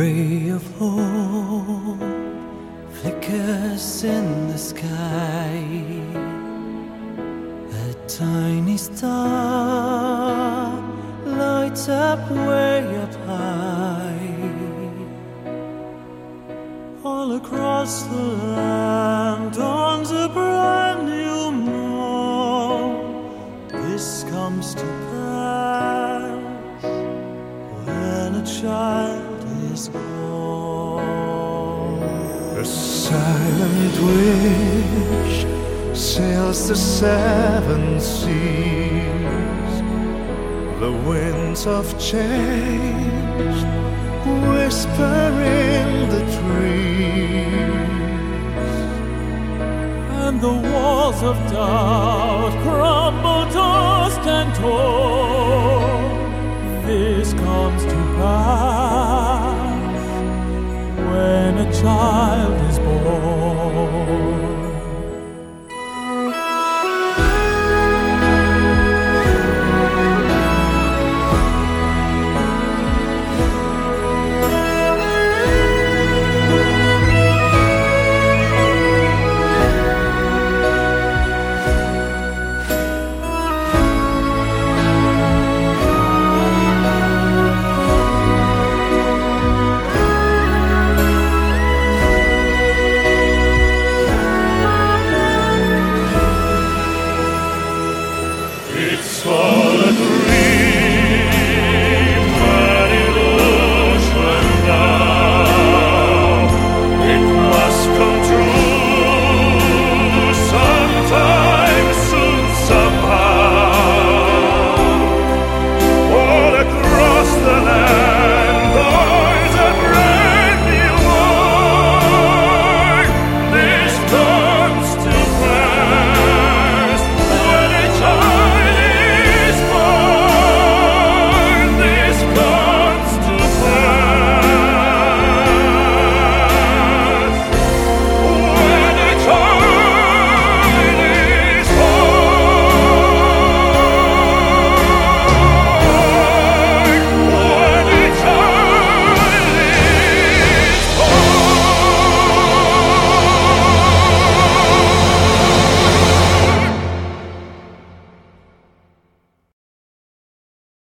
ray of hope flickers in the sky. A tiny star lights up way up high. All across the land dawns a brand new morn. This comes to pass when a child is born. A silent wish sails the seven seas. The winds of change whisper in the trees. and the walls of doubt crumble, and torn. time.